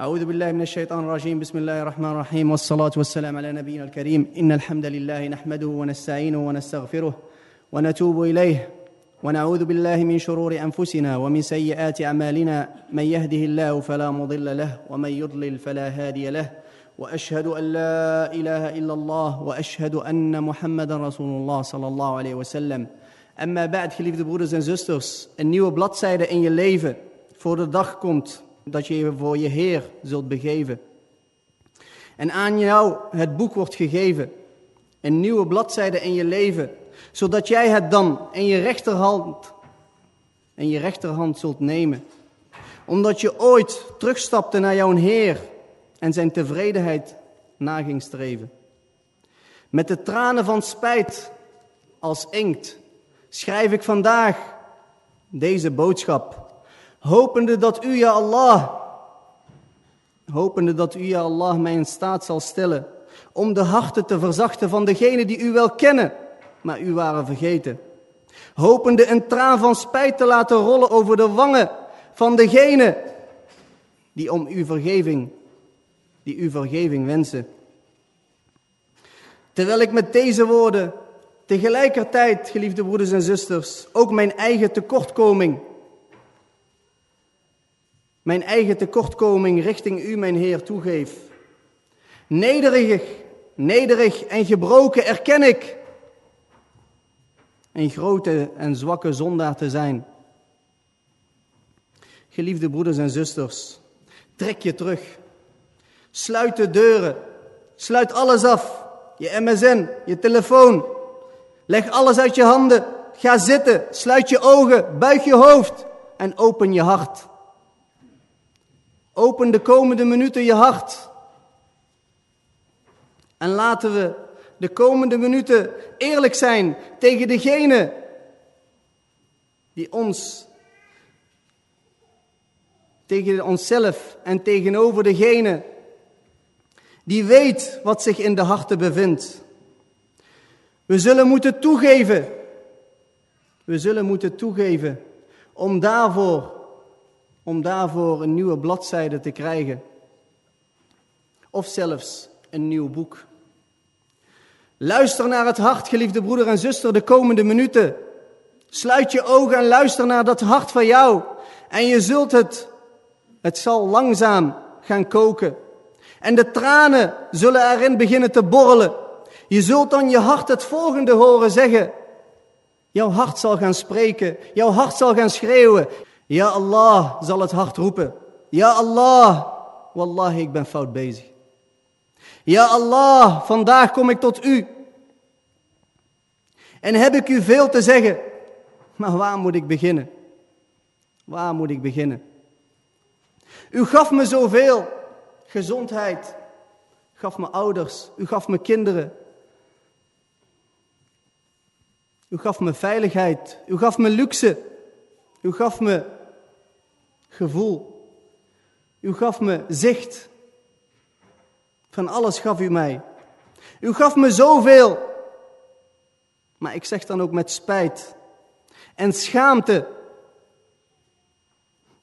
أعوذ بالله من الشيطان الرجيم. بسم الله الرحمن الرحيم. والصلاة والسلام على نبينا الكريم. إن الحمد لله نحمده ونستعينه ونستغفره ونتوب إليه. ونعوذ بالله من شرور أنفسنا ومن سيئات أعمالنا. من يهده الله فلا مضل له ومن يضلل فلا هادي له. وأشهد أن لا إله إلا الله وأشهد أن محمدا رسول الله صلى الله عليه وسلم. أما بعد geliefde broeders en zusters een nieuwe bladzijde in je leven voor de dag komt. Dat je je voor je Heer zult begeven. En aan jou het boek wordt gegeven, een nieuwe bladzijde in je leven, zodat jij het dan in je rechterhand, in je rechterhand zult nemen. Omdat je ooit terugstapte naar jouw Heer en zijn tevredenheid na ging streven. Met de tranen van spijt als inkt schrijf ik vandaag deze boodschap hopende dat u, ja Allah, hopende dat u, ja Allah, mij in staat zal stellen om de harten te verzachten van degenen die u wel kennen, maar u waren vergeten. Hopende een traan van spijt te laten rollen over de wangen van degenen die om uw vergeving, die uw vergeving wensen. Terwijl ik met deze woorden tegelijkertijd, geliefde broeders en zusters, ook mijn eigen tekortkoming mijn eigen tekortkoming richting u, mijn Heer, toegeef. Nederig, nederig en gebroken erken ik een grote en zwakke zondaar te zijn. Geliefde broeders en zusters, trek je terug. Sluit de deuren. Sluit alles af. Je MSN, je telefoon. Leg alles uit je handen. Ga zitten. Sluit je ogen. Buig je hoofd. En open je hart. Open de komende minuten je hart. En laten we de komende minuten eerlijk zijn tegen degene die ons, tegen onszelf en tegenover degene die weet wat zich in de harten bevindt. We zullen moeten toegeven. We zullen moeten toegeven om daarvoor om daarvoor een nieuwe bladzijde te krijgen. Of zelfs een nieuw boek. Luister naar het hart, geliefde broeder en zuster, de komende minuten. Sluit je ogen en luister naar dat hart van jou. En je zult het, het zal langzaam gaan koken. En de tranen zullen erin beginnen te borrelen. Je zult dan je hart het volgende horen zeggen. Jouw hart zal gaan spreken. Jouw hart zal gaan schreeuwen. Ja Allah zal het hart roepen. Ja Allah, wallahi ik ben fout bezig. Ja Allah, vandaag kom ik tot u. En heb ik u veel te zeggen. Maar waar moet ik beginnen? Waar moet ik beginnen? U gaf me zoveel. Gezondheid. Gaf me ouders. U gaf me kinderen. U gaf me veiligheid. U gaf me luxe. U gaf me gevoel. U gaf me zicht. Van alles gaf u mij. U gaf me zoveel. Maar ik zeg dan ook met spijt en schaamte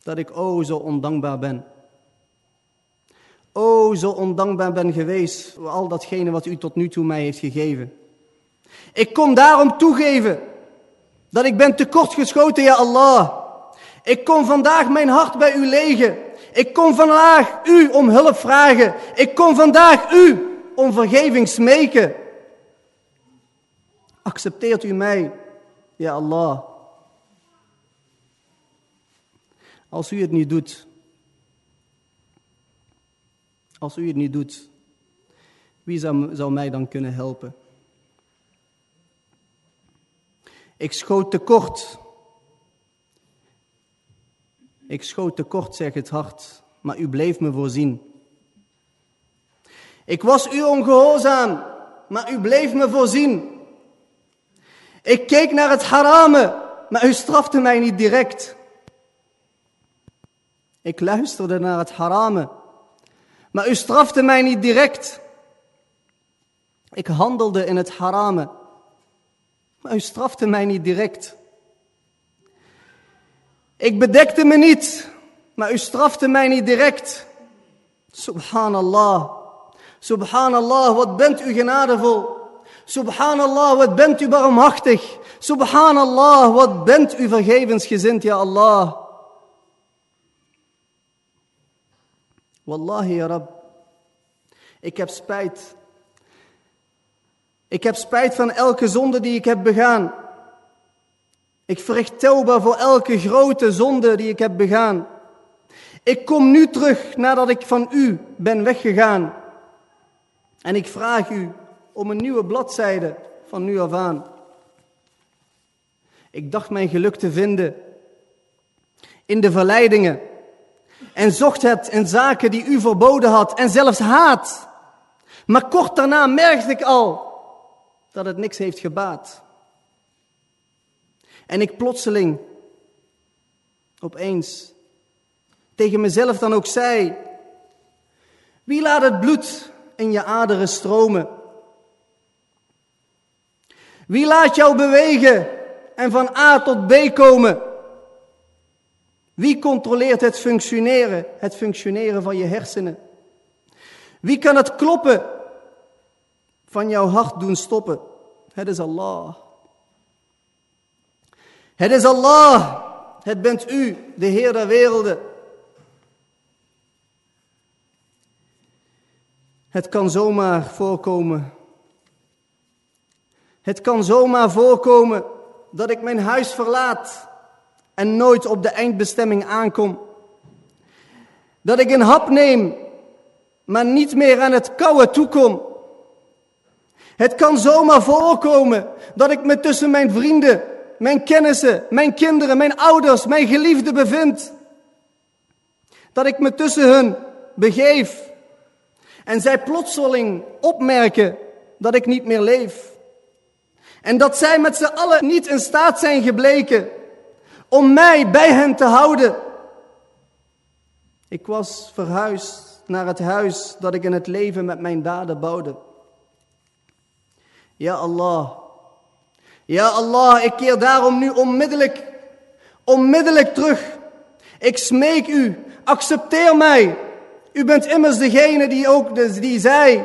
dat ik o zo ondankbaar ben. O zo ondankbaar ben geweest voor al datgene wat u tot nu toe mij heeft gegeven. Ik kom daarom toegeven dat ik ben tekortgeschoten, ja Allah. Ik kom vandaag mijn hart bij u legen. Ik kom vandaag u om hulp vragen. Ik kom vandaag u om vergeving smeken. Accepteert u mij, ja Allah. Als u het niet doet, als u het niet doet, wie zou, mij dan kunnen helpen? Ik schoot tekort ik schoot tekort, zegt het hart, maar u bleef me voorzien. Ik was u ongehoorzaam, maar u bleef me voorzien. Ik keek naar het harame, maar u strafte mij niet direct. Ik luisterde naar het harame, maar u strafte mij niet direct. Ik handelde in het harame, maar u strafte mij niet direct. Ik bedekte me niet, maar u strafte mij niet direct. Subhanallah. Subhanallah, wat bent u genadevol. Subhanallah, wat bent u barmhartig. Subhanallah, wat bent u vergevensgezind, ja Allah. Wallahi, ya Rab. Ik heb spijt. Ik heb spijt van elke zonde die ik heb begaan. Ik verricht tauba voor elke grote zonde die ik heb begaan. Ik kom nu terug nadat ik van u ben weggegaan. En ik vraag u om een nieuwe bladzijde van nu af aan. Ik dacht mijn geluk te vinden in de verleidingen en zocht het in zaken die u verboden had en zelfs haat. Maar kort daarna merkte ik al dat het niks heeft gebaat. En ik plotseling, opeens, tegen mezelf dan ook zei: Wie laat het bloed in je aderen stromen? Wie laat jou bewegen en van A tot B komen? Wie controleert het functioneren, het functioneren van je hersenen? Wie kan het kloppen van jouw hart doen stoppen? Het is Allah. Het is Allah. Het bent u, de Heer der werelden. Het kan zomaar voorkomen. Het kan zomaar voorkomen dat ik mijn huis verlaat en nooit op de eindbestemming aankom. Dat ik een hap neem, maar niet meer aan het koude toekom. Het kan zomaar voorkomen dat ik me tussen mijn vrienden, mijn kennissen, mijn kinderen, mijn ouders, mijn geliefden bevind. Dat ik me tussen hun begeef en zij plotseling opmerken dat ik niet meer leef. En dat zij met z'n allen niet in staat zijn gebleken om mij bij hen te houden. Ik was verhuisd naar het huis dat ik in het leven met mijn daden bouwde. Ja Allah, ja Allah, ik keer daarom nu onmiddellijk, onmiddellijk terug. Ik smeek u, accepteer mij. U bent immers degene die ook die zei.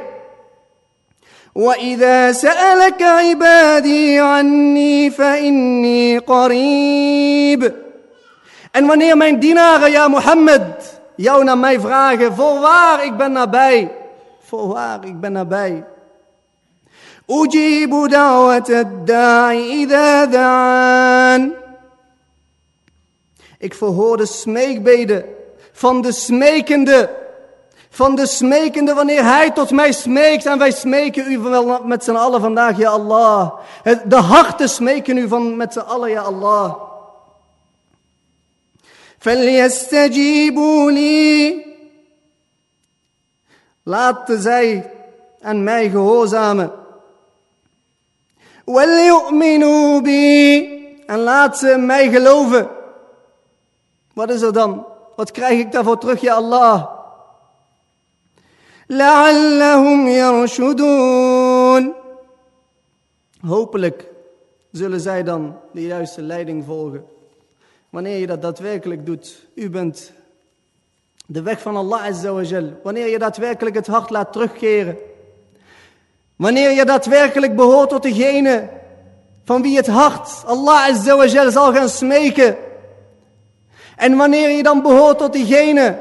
وإذا سألك عبادي عني فإني قريب En wanneer mijn dienaren, ja Mohammed, jou naar mij vragen, voorwaar, ik ben nabij. Voorwaar, ik ben nabij. أجيب دعوة الداعي إذا دعان. Ik verhoor de smeekbeden van de smekende van de smekende wanneer hij tot mij smeekt. En wij smeken u wel met z'n allen vandaag, ja Allah. De harten smeken u van met z'n allen, ja Allah. فَلْيَسْتَجِيبُوا لِي Laten zij aan mij gehoorzamen. وَلْيُؤْمِنُوا بِي En laat ze mij geloven. Wat is er dan? Wat krijg ik daarvoor terug, ja Allah? لعلهم يرشدون Hopelijk zullen zij dan de juiste leiding volgen. Wanneer je dat daadwerkelijk doet, u bent de weg van Allah Azza wa Jal. Wanneer je daadwerkelijk het hart laat terugkeren. Wanneer je daadwerkelijk behoort tot degene van wie het hart Allah Azza zal gaan smeken. En wanneer je dan behoort tot diegene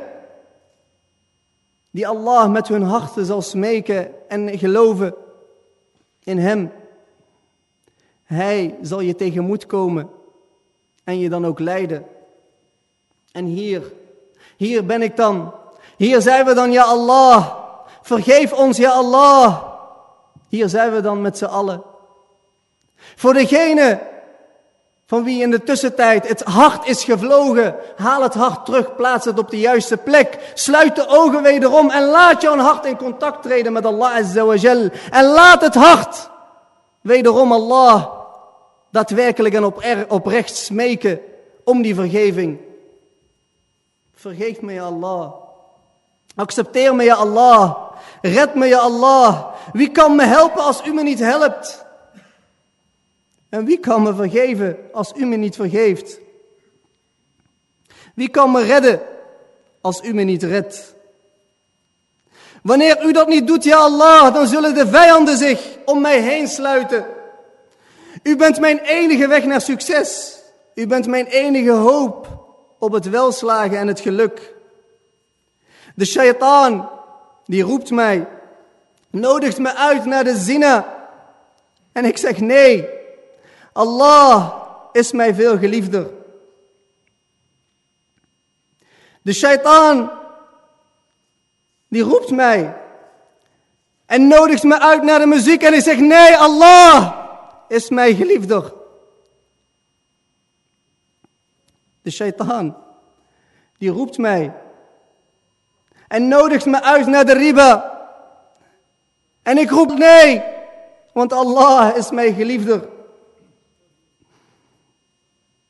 die Allah met hun harten zal smeken en geloven in Hem. Hij zal je tegemoet komen en je dan ook leiden. En hier, hier ben ik dan. Hier zijn we dan, ja Allah. Vergeef ons, ja Allah. Hier zijn we dan met z'n allen. Voor degene van wie in de tussentijd het hart is gevlogen. Haal het hart terug, plaats het op de juiste plek. Sluit de ogen wederom en laat jouw hart in contact treden met Allah Azza. En laat het hart wederom Allah daadwerkelijk en oprecht smeken om die vergeving. Vergeef me, Allah. Accepteer me, ja Allah. Red me, ja Allah. Wie kan me helpen als u me niet helpt? En wie kan me vergeven als u me niet vergeeft? Wie kan me redden als u me niet redt? Wanneer u dat niet doet, ja Allah, dan zullen de vijanden zich om mij heen sluiten. U bent mijn enige weg naar succes. U bent mijn enige hoop op het welslagen en het geluk. De shaitaan, die roept mij, nodigt me uit naar de zina. En ik zeg nee, Allah is mij veel geliefder. De shaitaan, die roept mij en nodigt me uit naar de muziek en ik zeg nee, Allah is mij geliefder. De shaitaan, die roept mij en nodigt me uit naar de riba. En ik roep nee, want Allah is mijn geliefder.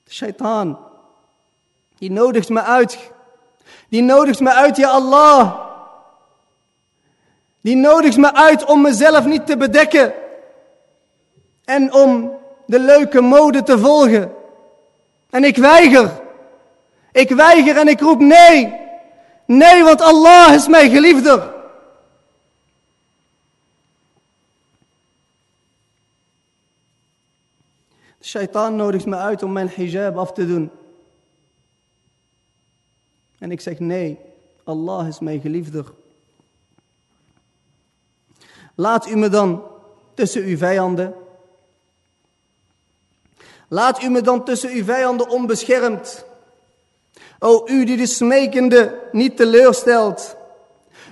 De shaitaan, die nodigt me uit. Die nodigt me uit, ja Allah. Die nodigt me uit om mezelf niet te bedekken. En om de leuke mode te volgen. En ik weiger. Ik weiger en ik roep nee. Nee, want Allah is mijn geliefder. De shaitaan nodigt me uit om mijn hijab af te doen. En ik zeg nee, Allah is mijn geliefder. Laat u me dan tussen uw vijanden. Laat u me dan tussen uw vijanden onbeschermd. O u die de smekende niet teleurstelt.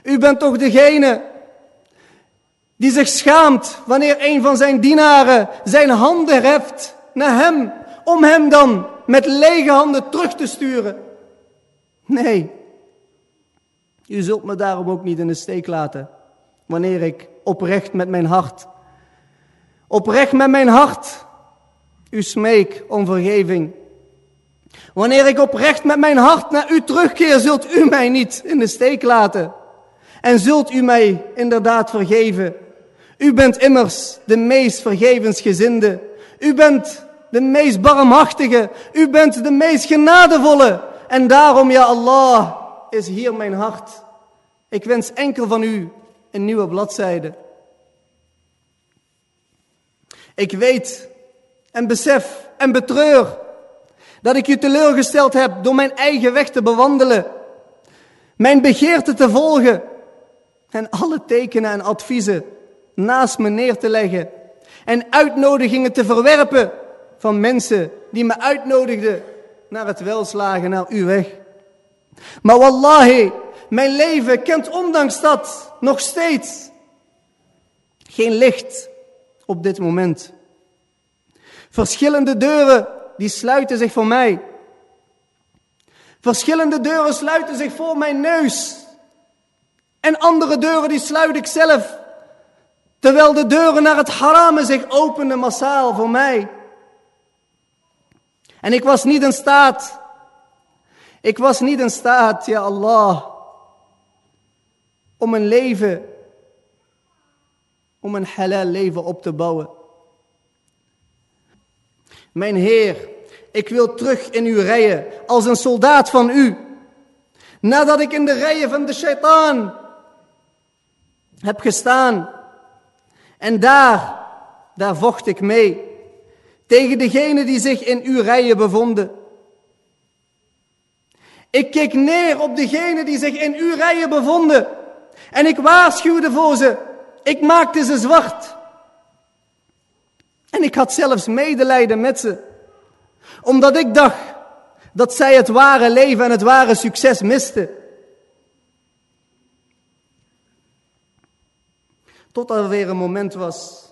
U bent toch degene die zich schaamt wanneer een van zijn dienaren zijn handen heft naar hem, om hem dan met lege handen terug te sturen. Nee, u zult me daarom ook niet in de steek laten, wanneer ik oprecht met mijn hart, oprecht met mijn hart, u smeek om vergeving. Wanneer ik oprecht met mijn hart naar u terugkeer, zult u mij niet in de steek laten. En zult u mij inderdaad vergeven. U bent immers de meest vergevensgezinde. U bent de meest barmhartige. U bent de meest genadevolle. En daarom, ja Allah, is hier mijn hart. Ik wens enkel van u een nieuwe bladzijde. Ik weet en besef en betreur dat ik u teleurgesteld heb door mijn eigen weg te bewandelen, mijn begeerte te volgen en alle tekenen en adviezen naast me neer te leggen en uitnodigingen te verwerpen van mensen die me uitnodigden naar het welslagen, naar uw weg. Maar wallahi, mijn leven kent ondanks dat nog steeds geen licht op dit moment. Verschillende deuren die sluiten zich voor mij. Verschillende deuren sluiten zich voor mijn neus. En andere deuren die sluit ik zelf. Terwijl de deuren naar het harame zich openen massaal voor mij. En ik was niet in staat. Ik was niet in staat, ja Allah. Om een leven. Om een halal leven op te bouwen. Mijn Heer, ik wil terug in uw rijen als een soldaat van u. Nadat ik in de rijen van de shaitaan heb gestaan. En daar, daar vocht ik mee. Tegen degenen die zich in uw rijen bevonden. Ik keek neer op degenen die zich in uw rijen bevonden. En ik waarschuwde voor ze. Ik maakte ze zwart. En ik had zelfs medelijden met ze. Omdat ik dacht dat zij het ware leven en het ware succes misten. Tot er weer een moment was.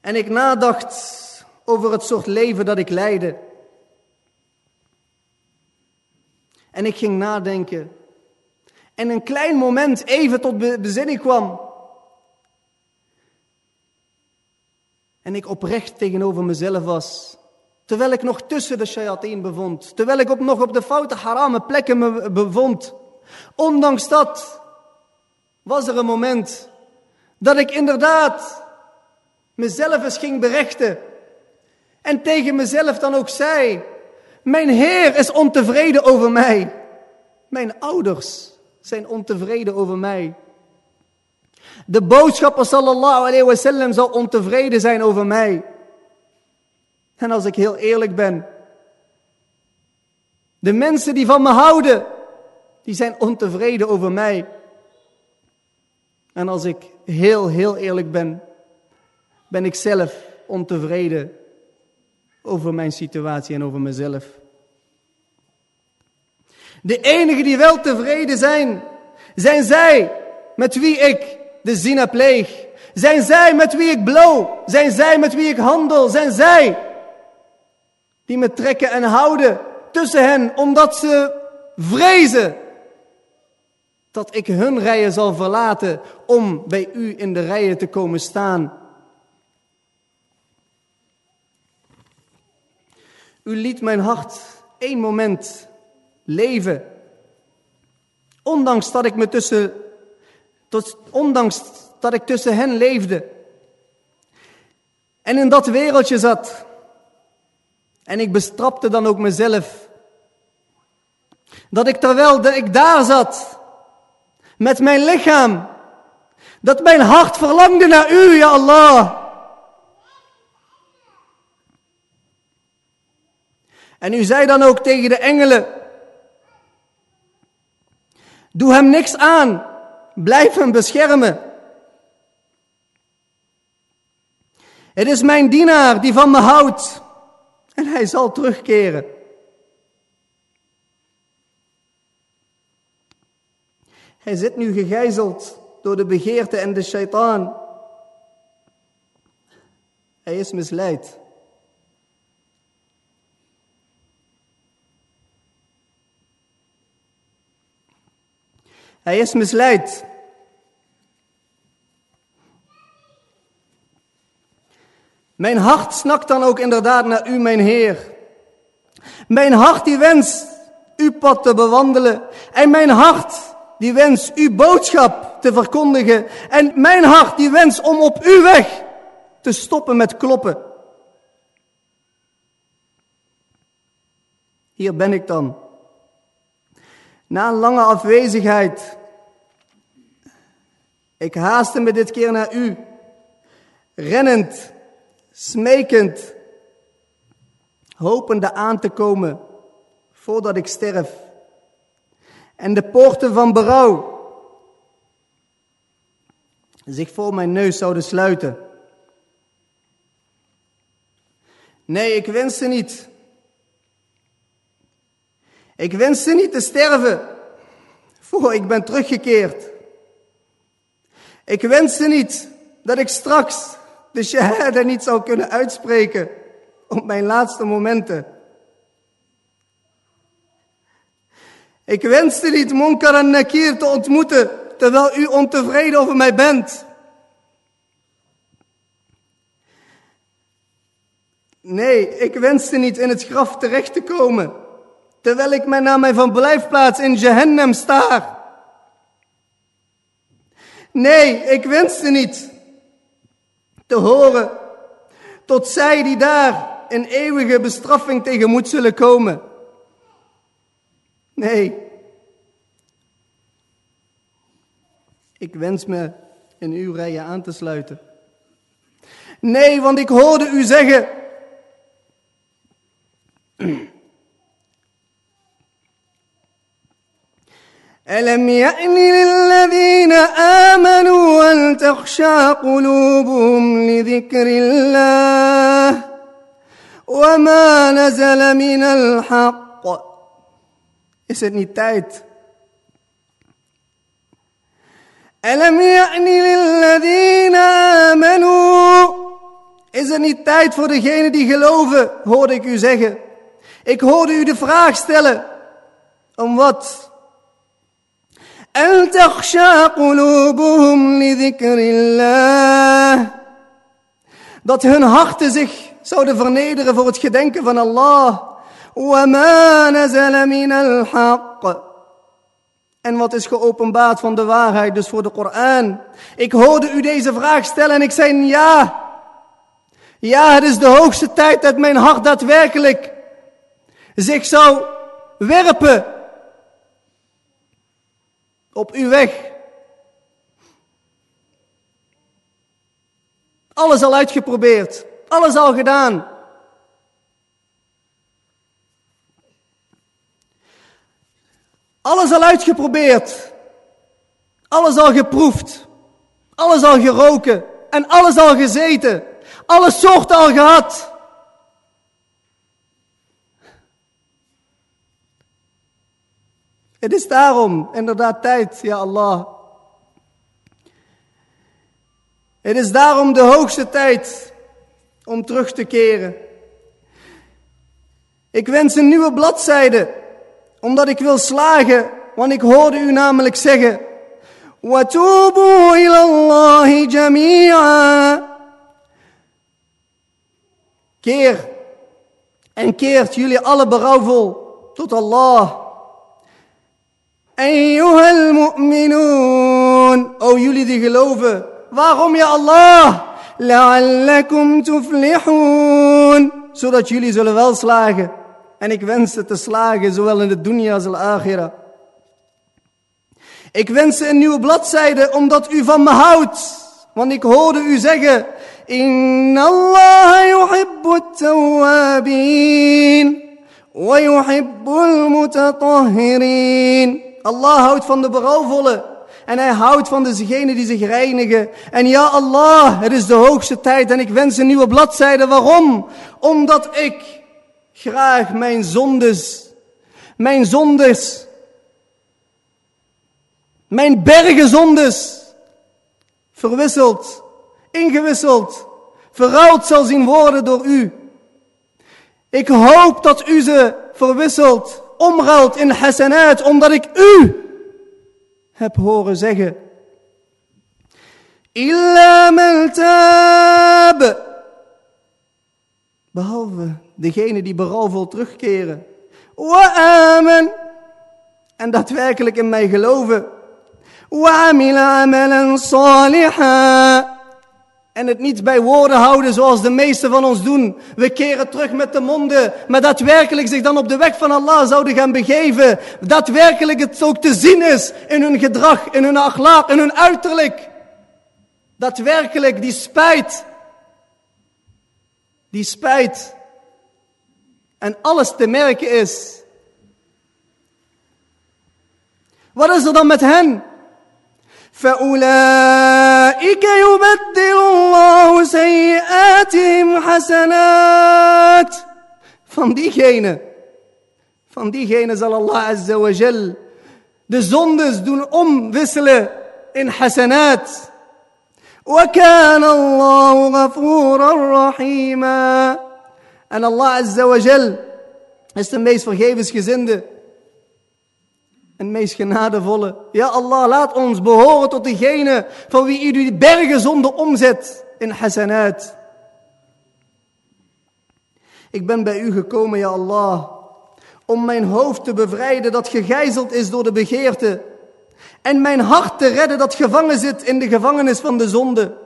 En ik nadacht over het soort leven dat ik leidde. En ik ging nadenken. En een klein moment even tot bezinning kwam. En ik oprecht tegenover mezelf was. Terwijl ik nog tussen de shayateen bevond. Terwijl ik nog op de foute harame plekken me bevond. Ondanks dat was er een moment dat ik inderdaad mezelf eens ging berechten. En tegen mezelf dan ook zei, mijn Heer is ontevreden over mij. Mijn ouders zijn ontevreden over mij. De boodschapper sallallahu alayhi wasallam zal ontevreden zijn over mij. En als ik heel eerlijk ben, de mensen die van me houden, die zijn ontevreden over mij. En als ik heel, heel eerlijk ben, ben ik zelf ontevreden over mijn situatie en over mezelf. De enigen die wel tevreden zijn, zijn zij met wie ik de zina pleeg. Zijn zij met wie ik blow. Zijn zij met wie ik handel. Zijn zij die me trekken en houden tussen hen, omdat ze vrezen dat ik hun rijen zal verlaten om bij u in de rijen te komen staan. U liet mijn hart één moment leven. Ondanks dat ik me tussen, tot, ondanks dat ik tussen hen leefde. En in dat wereldje zat. En ik bestrapte dan ook mezelf. Dat ik terwijl ik daar zat, met mijn lichaam, dat mijn hart verlangde naar u, ja Allah. En u zei dan ook tegen de engelen, doe hem niks aan, blijf hem beschermen. Het is mijn dienaar die van me houdt en hij zal terugkeren. Hij zit nu gegijzeld door de begeerte en de shaitaan. Hij is misleid. Hij is misleid. Mijn hart snakt dan ook inderdaad naar u, mijn Heer. Mijn hart die wenst uw pad te bewandelen. En mijn hart die wens uw boodschap te verkondigen. En mijn hart die wens om op uw weg te stoppen met kloppen. Hier ben ik dan. Na een lange afwezigheid. Ik haastte me dit keer naar u. Rennend, smekend, hopende aan te komen voordat ik sterf en de poorten van berouw zich voor mijn neus zouden sluiten. Nee, ik wenste niet. Ik wenste niet te sterven voor ik ben teruggekeerd. Ik wenste niet dat ik straks de shahada niet zou kunnen uitspreken op mijn laatste momenten. Ik wenste niet Munkar en Nakir te ontmoeten terwijl u ontevreden over mij bent. Nee, ik wenste niet in het graf terecht te komen terwijl ik mij naar mijn verblijfplaats in Jehannam staar. Nee, ik wenste niet te horen tot zij die daar in eeuwige bestraffing tegemoet zullen komen. Nee. Ik wens me in uw rijen aan te sluiten. Nee, want ik hoorde u zeggen. ألم يأن للذين آمنوا أن تخشى قلوبهم لذكر الله وما نزل من الحق Is het niet tijd? Alam ya'ni lilladina amanu. Is het niet tijd voor degenen die geloven, hoorde ik u zeggen. Ik hoorde u de vraag stellen. Om wat? En takhsha qulubuhum li Dat hun harten zich zouden vernederen voor het gedenken van Allah. وَمَا نَزَلَ مِنَ الْحَقِّ En wat is geopenbaard van de waarheid, dus voor de Koran? Ik hoorde u deze vraag stellen en ik zei ja. Ja, het is de hoogste tijd dat mijn hart daadwerkelijk zich zou werpen op uw weg. Alles al uitgeprobeerd, alles al gedaan. Alles al uitgeprobeerd, alles al geproefd, alles al geroken en alles al gezeten, alle soorten al gehad. Het is daarom inderdaad tijd, ja Allah. Het is daarom de hoogste tijd om terug te keren. Ik wens een nieuwe bladzijde, omdat ik wil slagen, want ik hoorde u namelijk zeggen: وَتُوبُوا إِلَى اللَّهِ جَمِيعًا Keer en keert jullie alle berouwvol tot Allah. Ayyuhal mu'minun, o jullie die geloven. Waarom ja Allah? La'allakum tuflihun. Zodat jullie zullen wel slagen. En ik wens het te slagen, zowel in de dunya als in de akhira. Ik wens een nieuwe bladzijde, omdat u van me houdt. Want ik hoorde u zeggen, Inna Allah yuhibbu tawabin. Wa yuhibbu al-mutatahhirin. Allah houdt van de berouwvolle. En hij houdt van degenen die zich reinigen. En ja, Allah, het is de hoogste tijd en ik wens een nieuwe bladzijde. Waarom? Omdat ik graag mijn zondes, mijn zondes, mijn bergen zondes verwisseld, ingewisseld, verruild zal zien worden door u. Ik hoop dat u ze verwisselt omruilt in hasanat, omdat ik u heb horen zeggen. Illa man tab. Behalve degene die berouwvol terugkeren. Wa amen. En daadwerkelijk in mij geloven. Wa amila amalan saliha en het niet bij woorden houden zoals de meesten van ons doen. We keren terug met de monden, maar daadwerkelijk zich dan op de weg van Allah zouden gaan begeven. Daadwerkelijk het ook te zien is in hun gedrag, in hun akhlaaq, in hun uiterlijk. Daadwerkelijk die spijt. Die spijt. En alles te merken is. Wat is er dan met hen? فأولئك يبدل الله سيئاتهم حسنات van diegene van diegene zal Allah azza wa jal de zondes doen omwisselen in hasanat وكان الله غفورا رحيما en Allah azza wa jal is de meest vergevensgezinde en meest genadevolle. Ja, Allah, laat ons behoren tot degene van wie u die bergen zonde omzet in hasanat. Ik ben bij u gekomen, ja Allah, om mijn hoofd te bevrijden dat gegijzeld is door de begeerte. En mijn hart te redden dat gevangen zit in de gevangenis van de zonde.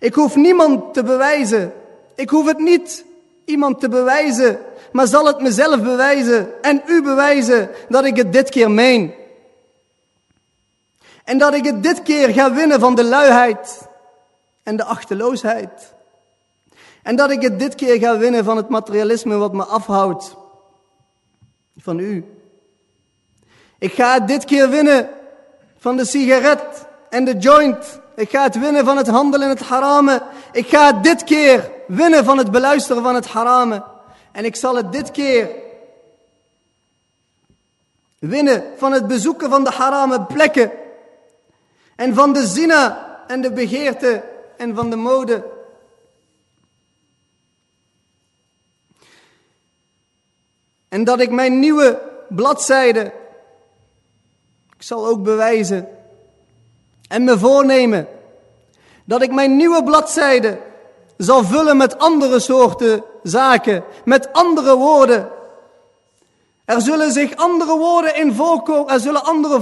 Ik hoef niemand te bewijzen. Ik hoef het niet iemand te bewijzen maar zal het mezelf bewijzen en u bewijzen dat ik het dit keer meen. En dat ik het dit keer ga winnen van de luiheid en de achteloosheid. En dat ik het dit keer ga winnen van het materialisme wat me afhoudt van u. Ik ga het dit keer winnen van de sigaret en de joint. Ik ga het winnen van het handelen in het harame. Ik ga het dit keer winnen van het beluisteren van het harame. En ik zal het dit keer winnen van het bezoeken van de harame plekken. En van de zina en de begeerte en van de mode. En dat ik mijn nieuwe bladzijde, ik zal ook bewijzen en me voornemen dat ik mijn nieuwe bladzijde zal vullen met andere soorten zaken, met andere woorden. Er zullen zich andere woorden in voorkomen, er zullen andere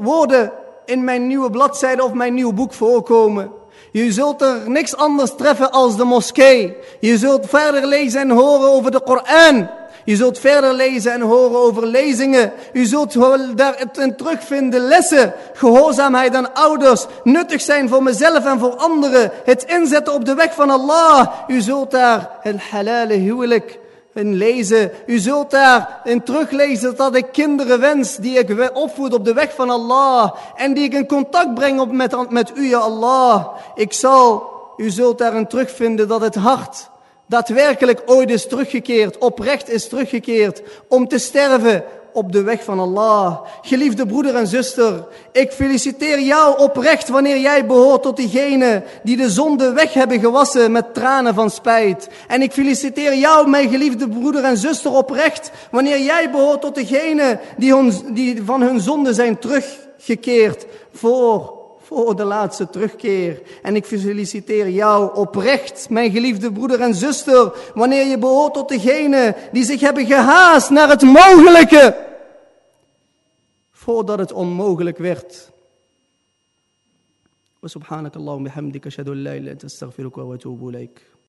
woorden in mijn nieuwe bladzijde of mijn nieuw boek voorkomen. Je zult er niks anders treffen als de moskee. Je zult verder lezen en horen over de Koran. Je zult verder lezen en horen over lezingen. U zult daarin terugvinden lessen, gehoorzaamheid aan ouders, nuttig zijn voor mezelf en voor anderen, het inzetten op de weg van Allah. U zult daar een halale huwelijk in lezen. U zult daarin teruglezen dat ik kinderen wens die ik opvoed op de weg van Allah en die ik in contact breng op met, met u, ja Allah. Ik zal, u zult daarin terugvinden dat het hart daadwerkelijk ooit is teruggekeerd, oprecht is teruggekeerd om te sterven op de weg van Allah. Geliefde broeder en zuster, ik feliciteer jou oprecht wanneer jij behoort tot diegenen die de zonde weg hebben gewassen met tranen van spijt. En ik feliciteer jou, mijn geliefde broeder en zuster, oprecht wanneer jij behoort tot diegenen die, die van hun zonde zijn teruggekeerd voor voor de laatste terugkeer. En ik feliciteer jou oprecht, mijn geliefde broeder en zuster, wanneer je behoort tot degenen die zich hebben gehaast naar het mogelijke, voordat het onmogelijk werd. وسبحانك اللهم بحمدك اشهد ان لا اله الا انت استغفرك واتوب اليك